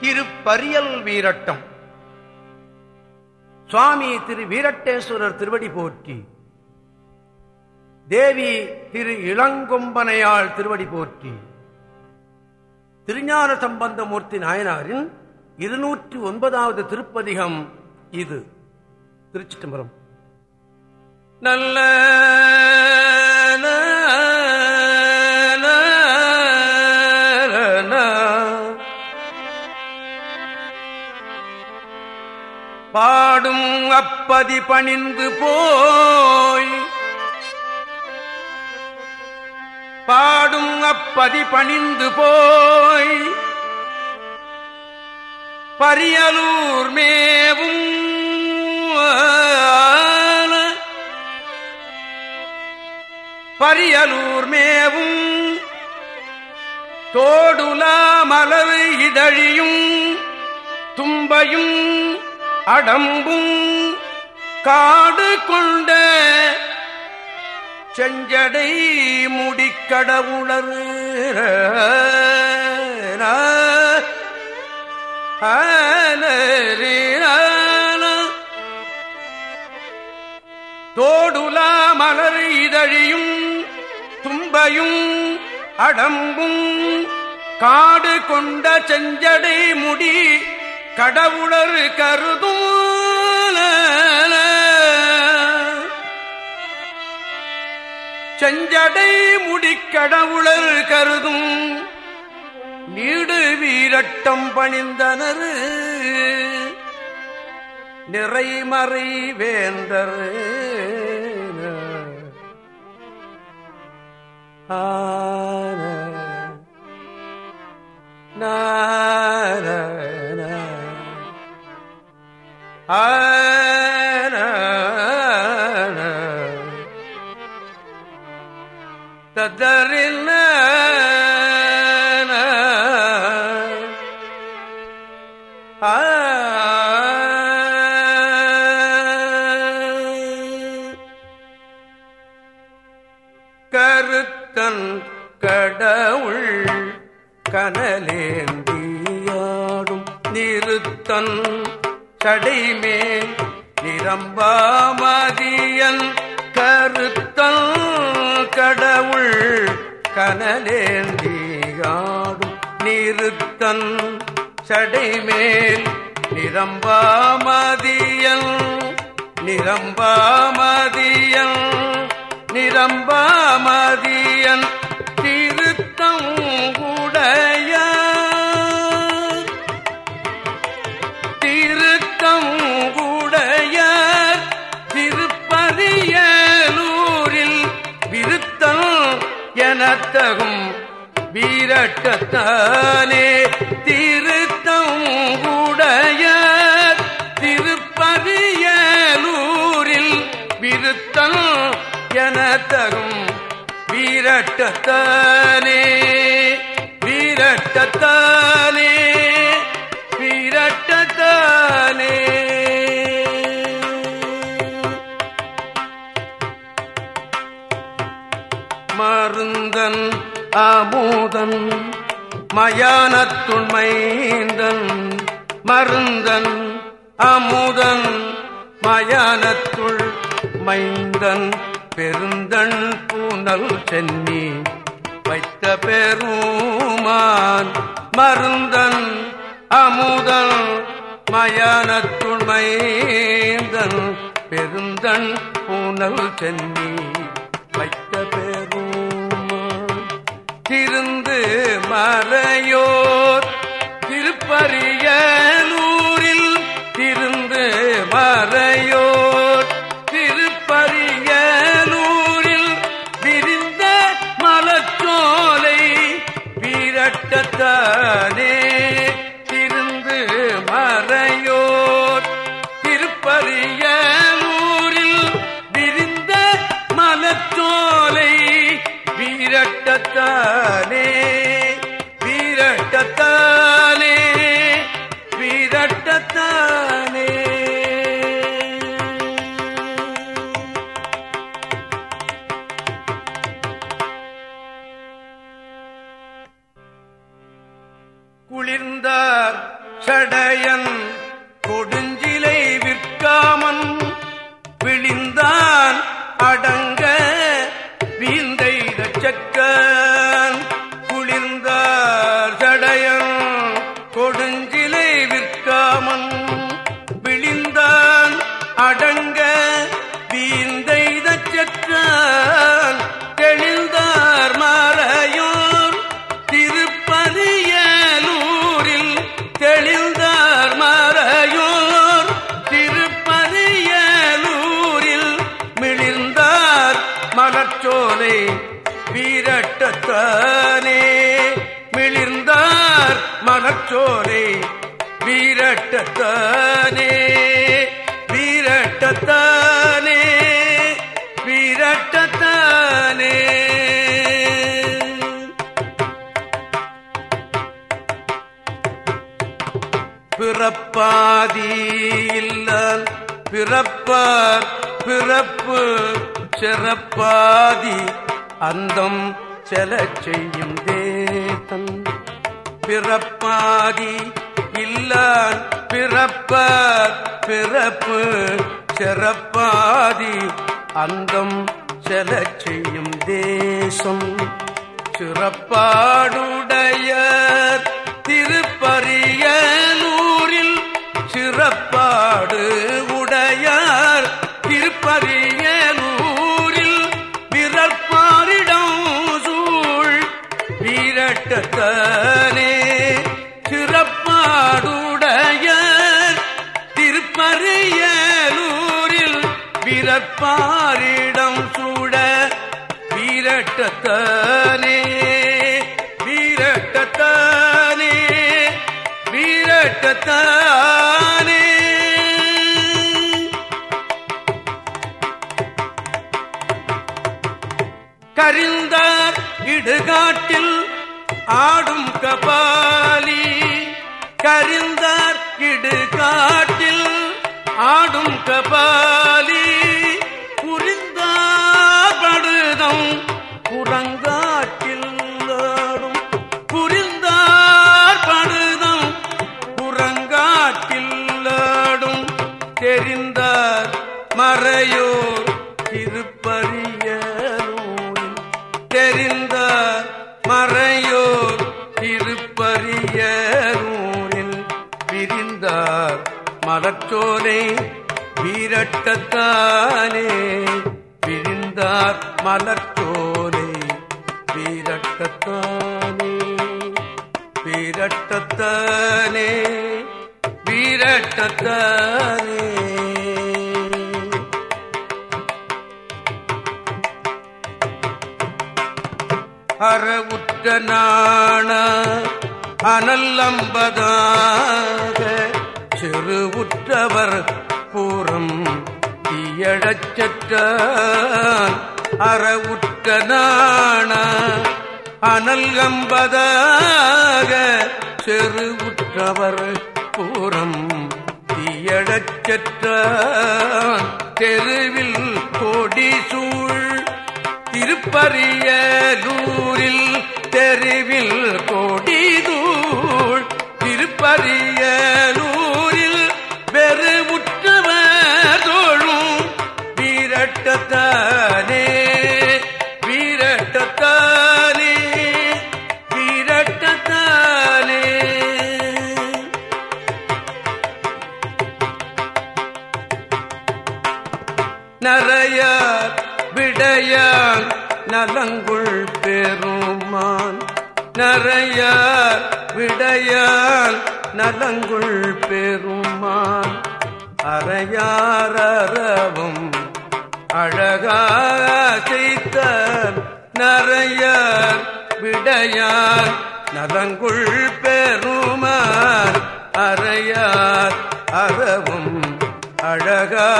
திருப்பரியல் வீரட்டம். சுவாமி திரு வீரட்டேஸ்வரர் திருவடி போற்றி. தேவி திரு இளங்கொம்பனையாள் திருவடி போற்றி. திருஞான சம்பந்தமூர்த்தி நாயனாரின் இருநூற்றி ஒன்பதாவது திருப்பதிகம் இது. திருச்சிட்டம்பரம் நல்ல அப்பதி பணிந்து போய் பாடும் அப்பதி பணிந்து போய் பரியலூர் மேவும் பரியலூர் மேவும் தோடுலா இதழியும் தும்பையும் அடம்பும் காடு கொண்ட செஞ்சடை முடிக்கடவுளர் தோடுலா மலர் இதழியும் தும்பையும் அடம்பும். காடு கொண்ட செஞ்சடை முடி கடவுளர் கருதும். செஞ்சடை முடிக்கடவுளர் கருதும் நீடு வீரட்டம் பணிந்தனர். நிறைமறை வேந்தர். ஆ. கருத்தன் கடவுள் கனலேந்தியாடும் நிறுத்தன் சடைமேல் நிரம்பாமதியன் கருத்தன் கடவுள் கனலேந்தியாடும் நிறுத்தன் சடைமேல் நிரம்பாமதியன் நிரம்பாமதியன் நிரம்பா வீரட்டத்தானே திருத்தம் உடைய திருப்பதியலூரில் விருத்தம் என தரும் வீரட்டத்தானே வீரட்டத்தானே. அமுதன் மயானத்துண்மைந்தன் மருந்தன் அமுதன் மயானத்துள் மைந்தன் பெருந்தன் பூனல் சென்னி வைத்த பெருமான் மருந்தன் அமுதன் மயானத்துண்மைந்தன் பெருந்தன் பூனல் சென்னி வைத்த திருந்து மறையோர் வீரட்டத்தானே வீரட்டத்தான் மலர்ச்சோலை வீரட்டத்தானே. மிளிர்ந்தார் மனச்சோலை வீரட்டத்தானே. வீரட்டத்தானே. வீரட்டத்தானே. பிறப்பாதி இல்லால் பிறப்பார் பிறப்பு சிறப்பாதி அந்தம் செல செய்யும் தேத்தன் பிறப்பாதி இல்லான் பிறப்ப பிறப்பு சிறப்பாதி அந்தம் செல செய்யும் தேசம். சிறப்பாடுடைய திருப்பரியலூரில் சிறப்பாடு உடையார் வீரட்டத்தானே கரிந்தார் இடுகாட்டில் ஆடும் கபாலி. கரிந்தார் இடுகாட்டில் ஆடும் கபாலி. புரிந்தார் படுதம் புறங்காட்டில் மறையோர் திருப்பரியலூரில் தெரிந்தார் மறையோர் திருப்பரியலூரில் பிரிந்தார் மலர்ச்சோலை வீரட்டத்தானே. பிரிந்தார் மலர்ச்சோலை வீரட்டத்தானே. வீரட்டத்தானே. வீரட்டத்தானே. அறவுற்ற நாண அனல்லம்பதாக சிறுவுற்றவர் பூரம் தீயழச்சற்றான் அறவுற்ற நாண அனல்கம்பதாக செருவுற்றவர் பூரம் தீயழச்சற்றான் தெருவில் கொடி சூ சூழ் திருப்பரியலூரில் தெருவில் கொடிதூள் திருப்பரியலூரில் நலங்குள் பெருமான் அறையாரவும் அழகாக செய்த நரையார் விடையான் நலங்குள் பெருமான் அறையார் அறவும் அழகா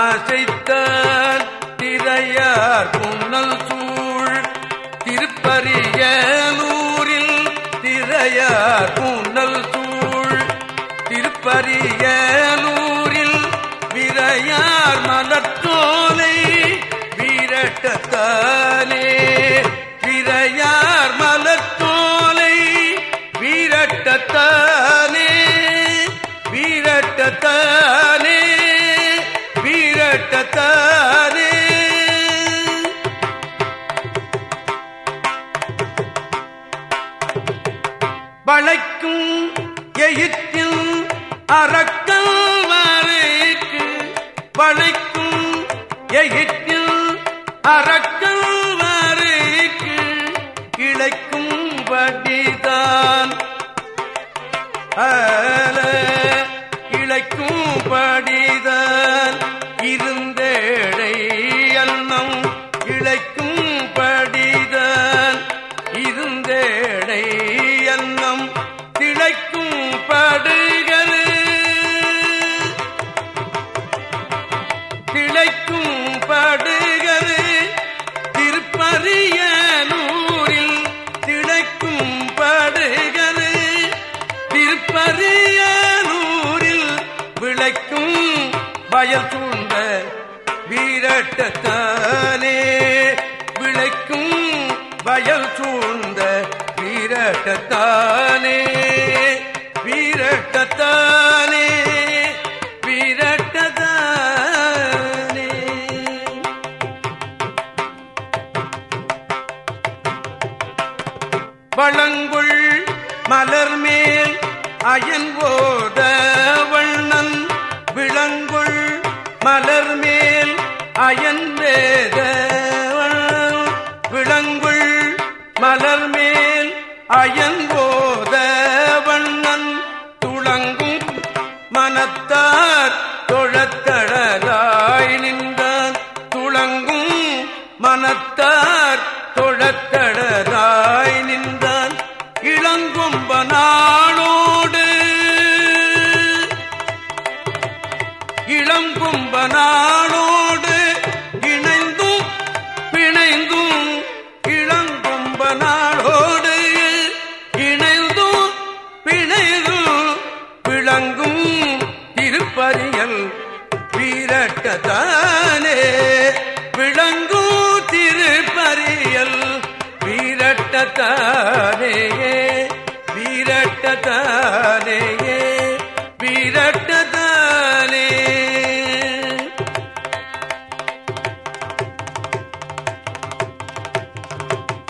அசைத்தான் திரையார் புன்னல் சூழ் திருப்பரியலூரில் திருப்பரியலூரில் விரையா வளைக்கும் எகிட்டில் அறக்கல் வரைக்கு கிளைக்கும் படிதான் ஆல வீரட்டத்தானே வீரட்டத்தானே வீரட்டத்தானே வளங்குள் மலர் மேல் அயன் ஓத வண்ணன் விளங்குள் மலர் மேல் அயன் வேத விளங்குள் மலர் மேல் வண்ணன் துளங்கும் மனத்தார் தொழத்தழலாய் நின்றான். துளங்கும் மனத்தார்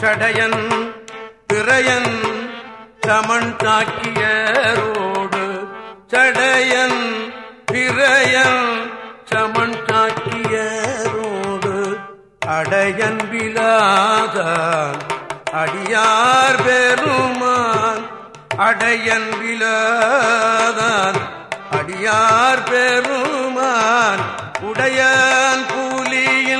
சடையன் திரையன் சமன் தாக்கியரோடு. சடையன் பிறையன் சமன் தாக்கியரோடு. அடையன் விழாதான் அடியார் பெருமான். அடையன் விழாதான் அடியார் பெருமான். உடையான் புலியின்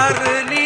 நீடவலம் அரும் பிறப்பு தானே அரு நீ